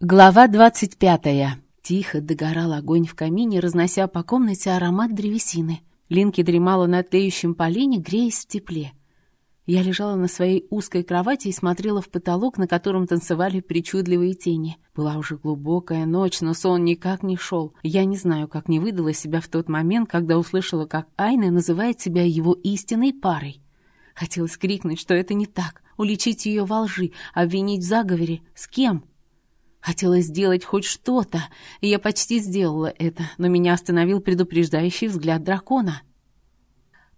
Глава двадцать пятая. Тихо догорал огонь в камине, разнося по комнате аромат древесины. Линки дремала на тлеющем полине, греясь в тепле. Я лежала на своей узкой кровати и смотрела в потолок, на котором танцевали причудливые тени. Была уже глубокая ночь, но сон никак не шел. Я не знаю, как не выдала себя в тот момент, когда услышала, как Айна называет себя его истинной парой. Хотелось крикнуть, что это не так, уличить ее во лжи, обвинить в заговоре. С кем? Хотелось сделать хоть что-то, и я почти сделала это, но меня остановил предупреждающий взгляд дракона.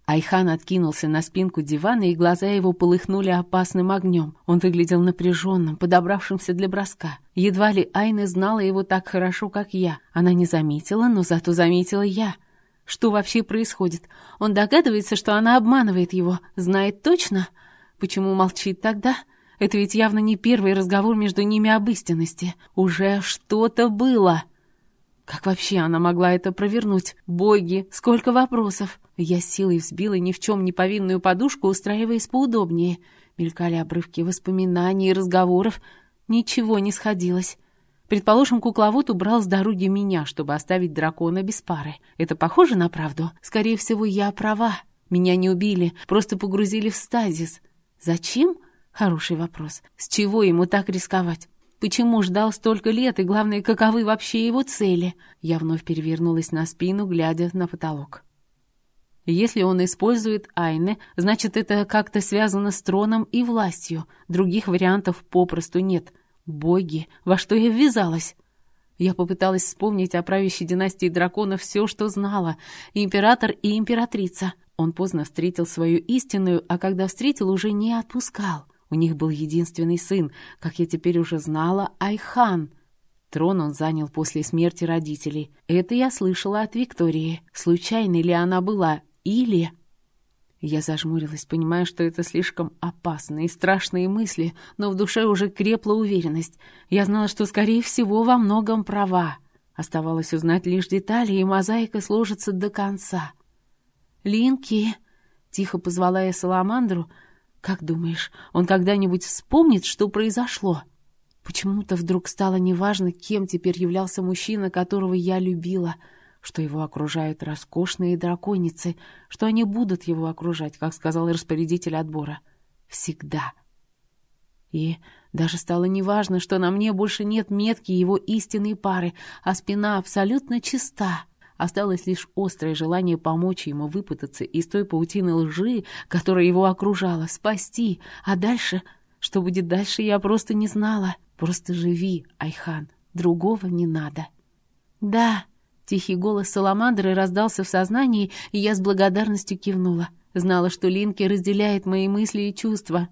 Айхан откинулся на спинку дивана, и глаза его полыхнули опасным огнем. Он выглядел напряженным, подобравшимся для броска. Едва ли Айна знала его так хорошо, как я. Она не заметила, но зато заметила я. Что вообще происходит? Он догадывается, что она обманывает его. Знает точно? Почему молчит тогда? — это ведь явно не первый разговор между ними об истинности. Уже что-то было. Как вообще она могла это провернуть? Боги, сколько вопросов. Я силой взбила ни в чем не повинную подушку, устраиваясь поудобнее. Мелькали обрывки воспоминаний и разговоров. Ничего не сходилось. Предположим, кукловод убрал с дороги меня, чтобы оставить дракона без пары. Это похоже на правду? Скорее всего, я права. Меня не убили, просто погрузили в стазис. Зачем? Хороший вопрос. С чего ему так рисковать? Почему ждал столько лет, и главное, каковы вообще его цели? Я вновь перевернулась на спину, глядя на потолок. Если он использует Айне, значит, это как-то связано с троном и властью. Других вариантов попросту нет. Боги, во что я ввязалась? Я попыталась вспомнить о правящей династии драконов все, что знала. Император и императрица. Он поздно встретил свою истинную, а когда встретил, уже не отпускал. У них был единственный сын, как я теперь уже знала, Айхан. Трон он занял после смерти родителей. Это я слышала от Виктории. Случайной ли она была? Или... Я зажмурилась, понимая, что это слишком опасные и страшные мысли, но в душе уже крепла уверенность. Я знала, что, скорее всего, во многом права. Оставалось узнать лишь детали, и мозаика сложится до конца. «Линки!» — тихо позвала я Саламандру — как думаешь, он когда-нибудь вспомнит, что произошло? Почему-то вдруг стало неважно, кем теперь являлся мужчина, которого я любила, что его окружают роскошные драконицы, что они будут его окружать, как сказал распорядитель отбора. Всегда. И даже стало неважно, что на мне больше нет метки его истинной пары, а спина абсолютно чиста. Осталось лишь острое желание помочь ему выпутаться из той паутины лжи, которая его окружала, спасти. А дальше... Что будет дальше, я просто не знала. Просто живи, Айхан. Другого не надо. Да, тихий голос Саламандры раздался в сознании, и я с благодарностью кивнула. Знала, что Линки разделяет мои мысли и чувства.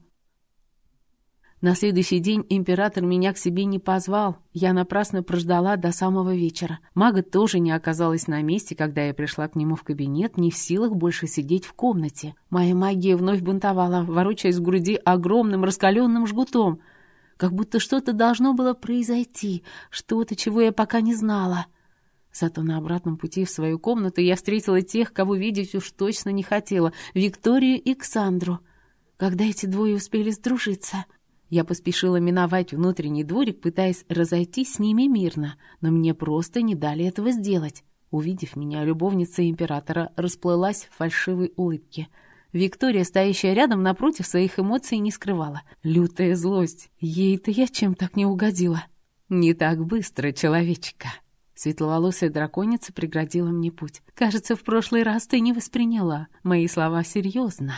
На следующий день император меня к себе не позвал. Я напрасно прождала до самого вечера. Мага тоже не оказалась на месте, когда я пришла к нему в кабинет, не в силах больше сидеть в комнате. Моя магия вновь бунтовала, ворочаясь в груди огромным раскаленным жгутом. Как будто что-то должно было произойти, что-то, чего я пока не знала. Зато на обратном пути в свою комнату я встретила тех, кого видеть уж точно не хотела — Викторию и Ксандру. Когда эти двое успели сдружиться — я поспешила миновать внутренний дворик, пытаясь разойтись с ними мирно, но мне просто не дали этого сделать. Увидев меня, любовница императора расплылась в фальшивой улыбке. Виктория, стоящая рядом напротив, своих эмоций не скрывала. Лютая злость. Ей-то я чем так не угодила. «Не так быстро, человечка!» Светловолосая драконица преградила мне путь. «Кажется, в прошлый раз ты не восприняла мои слова серьезно».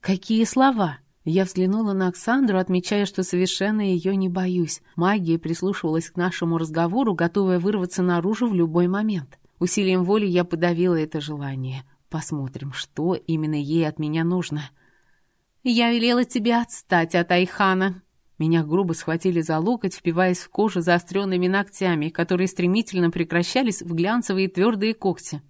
«Какие слова?» Я взглянула на Оксандру, отмечая, что совершенно ее не боюсь. Магия прислушивалась к нашему разговору, готовая вырваться наружу в любой момент. Усилием воли я подавила это желание. Посмотрим, что именно ей от меня нужно. «Я велела тебе отстать от Айхана». Меня грубо схватили за локоть, впиваясь в кожу заостренными ногтями, которые стремительно прекращались в глянцевые твердые когти.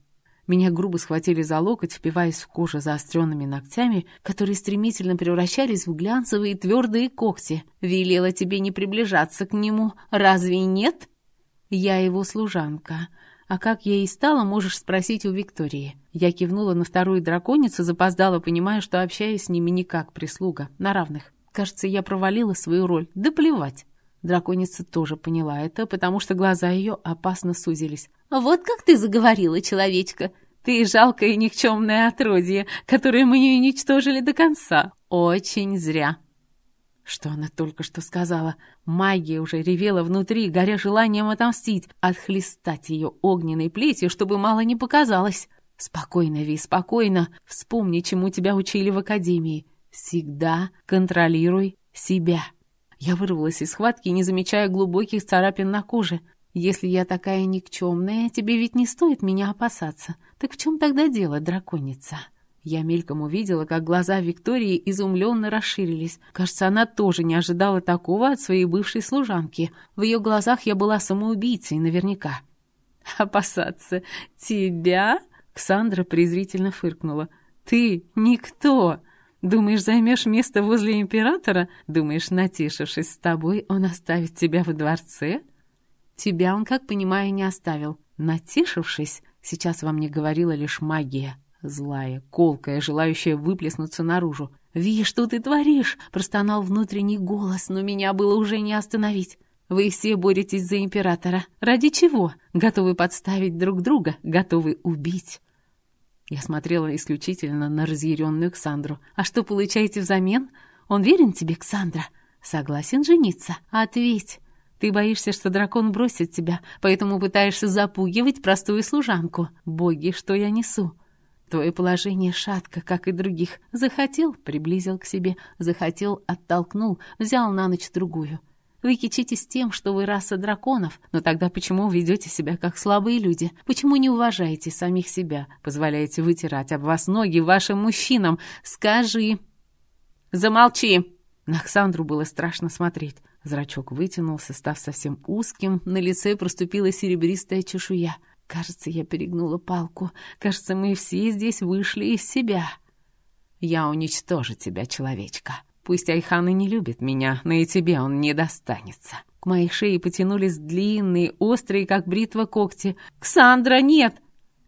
Меня грубо схватили за локоть, впиваясь в кожу заостренными ногтями, которые стремительно превращались в глянцевые твердые когти. «Велела тебе не приближаться к нему, разве нет?» «Я его служанка. А как я и стала, можешь спросить у Виктории». Я кивнула на вторую драконицу, запоздала, понимая, что общаюсь с ними не как прислуга, на равных. Кажется, я провалила свою роль. Да плевать. Драконица тоже поняла это, потому что глаза ее опасно сузились. «Вот как ты заговорила, человечка! Ты жалкое и никчемное отродье, которое мы не уничтожили до конца. Очень зря!» Что она только что сказала? Магия уже ревела внутри, горя желанием отомстить, отхлестать ее огненной плетью, чтобы мало не показалось. «Спокойно, Ви, спокойно. Вспомни, чему тебя учили в академии. Всегда контролируй себя». Я вырвалась из схватки, не замечая глубоких царапин на коже. «Если я такая никчемная, тебе ведь не стоит меня опасаться. Так в чем тогда дело, драконица?» Я мельком увидела, как глаза Виктории изумленно расширились. Кажется, она тоже не ожидала такого от своей бывшей служанки. В ее глазах я была самоубийцей наверняка. «Опасаться тебя?» Ксандра презрительно фыркнула. «Ты никто!» Думаешь, займешь место возле императора? Думаешь, натешившись с тобой, он оставит тебя во дворце? Тебя он, как понимаю, не оставил. Натешившись, сейчас во мне говорила лишь магия. Злая, колкая, желающая выплеснуться наружу. «Ви, что ты творишь?» — простонал внутренний голос, но меня было уже не остановить. «Вы все боретесь за императора. Ради чего? Готовы подставить друг друга, готовы убить. Я смотрела исключительно на разъяренную Ксандру. «А что получаете взамен? Он верен тебе, Ксандра? Согласен жениться? Ответь!» Ты боишься, что дракон бросит тебя, поэтому пытаешься запугивать простую служанку. Боги, что я несу? Твое положение шатко, как и других. Захотел — приблизил к себе, захотел — оттолкнул, взял на ночь другую. Вы кичитесь тем, что вы раса драконов, но тогда почему ведете себя как слабые люди? Почему не уважаете самих себя? Позволяете вытирать об вас ноги вашим мужчинам? Скажи!» «Замолчи!» На Оксандру было страшно смотреть. Зрачок вытянулся, став совсем узким, на лице проступила серебристая чешуя. Кажется, я перегнула палку. Кажется, мы все здесь вышли из себя. «Я уничтожу тебя, человечка!» Пусть Айхан и не любит меня, но и тебе он не достанется. К моей шее потянулись длинные, острые, как бритва, когти. «Ксандра, нет!»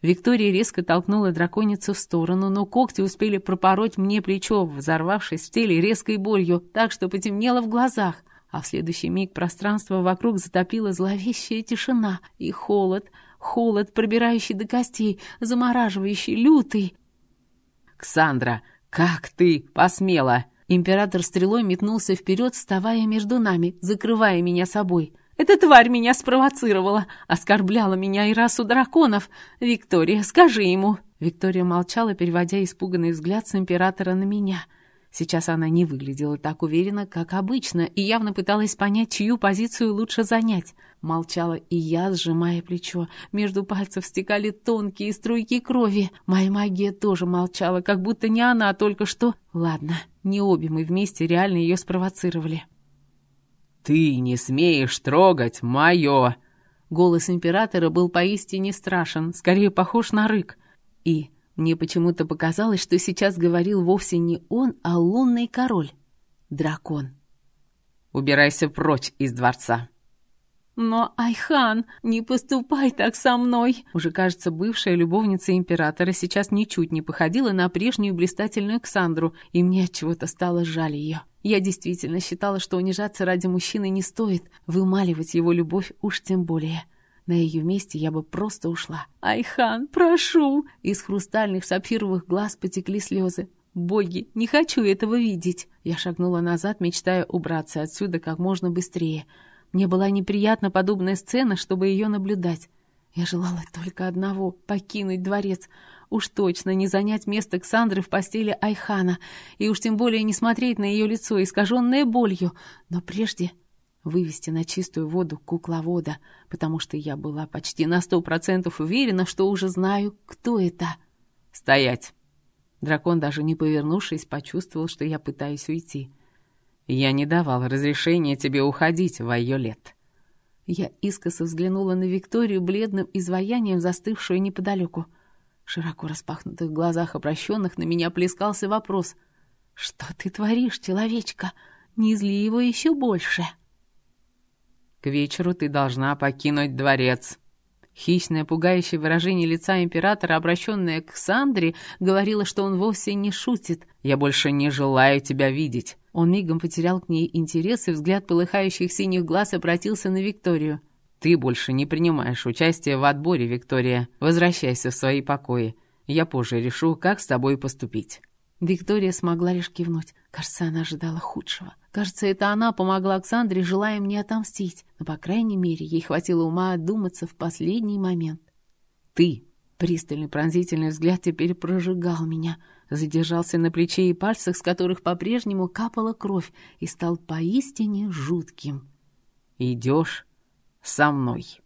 Виктория резко толкнула драконицу в сторону, но когти успели пропороть мне плечо, взорвавшись в теле резкой болью, так что потемнело в глазах. А в следующий миг пространство вокруг затопила зловещая тишина и холод, холод, пробирающий до костей, замораживающий, лютый. «Ксандра, как ты посмела!» Император стрелой метнулся вперед, вставая между нами, закрывая меня собой. «Эта тварь меня спровоцировала, оскорбляла меня и расу драконов. Виктория, скажи ему!» Виктория молчала, переводя испуганный взгляд с императора на меня — Сейчас она не выглядела так уверенно, как обычно, и явно пыталась понять, чью позицию лучше занять. Молчала и я, сжимая плечо. Между пальцев стекали тонкие струйки крови. Моя магия тоже молчала, как будто не она только что... Ладно, не обе мы вместе реально ее спровоцировали. «Ты не смеешь трогать мое!» Голос императора был поистине страшен, скорее похож на рык. И мне почему-то показалось, что сейчас говорил вовсе не он, а лунный король. Дракон. «Убирайся прочь из дворца!» «Но, Айхан, не поступай так со мной!» Уже, кажется, бывшая любовница императора сейчас ничуть не походила на прежнюю блистательную Ксандру, и мне от чего-то стало жаль ее. Я действительно считала, что унижаться ради мужчины не стоит, вымаливать его любовь уж тем более. На ее месте я бы просто ушла. «Айхан, прошу!» Из хрустальных сапфировых глаз потекли слезы. «Боги, не хочу этого видеть!» Я шагнула назад, мечтая убраться отсюда как можно быстрее. Мне была неприятна подобная сцена, чтобы ее наблюдать. Я желала только одного — покинуть дворец. Уж точно не занять место Ксандры в постели Айхана, и уж тем более не смотреть на ее лицо, искаженное болью. Но прежде вывести на чистую воду кукловода, потому что я была почти на сто процентов уверена, что уже знаю, кто это. «Стоять!» Дракон, даже не повернувшись, почувствовал, что я пытаюсь уйти. «Я не давал разрешения тебе уходить, Вайолет». Я искоса взглянула на Викторию бледным изваянием, застывшую неподалеку. В широко распахнутых глазах, обращенных на меня, плескался вопрос. «Что ты творишь, человечка? Не зли его еще больше!» К вечеру ты должна покинуть дворец». Хищное, пугающее выражение лица императора, обращенное к Сандре, говорило, что он вовсе не шутит. «Я больше не желаю тебя видеть». Он мигом потерял к ней интерес, и взгляд полыхающих синих глаз обратился на Викторию. «Ты больше не принимаешь участие в отборе, Виктория. Возвращайся в свои покои. Я позже решу, как с тобой поступить». Виктория смогла лишь кивнуть. Кажется, она ожидала худшего. Кажется, это она помогла Оксандре, желая мне отомстить. Но, по крайней мере, ей хватило ума одуматься в последний момент. «Ты!» Пристальный пронзительный взгляд теперь прожигал меня. Задержался на плече и пальцах, с которых по-прежнему капала кровь, и стал поистине жутким. «Идешь со мной».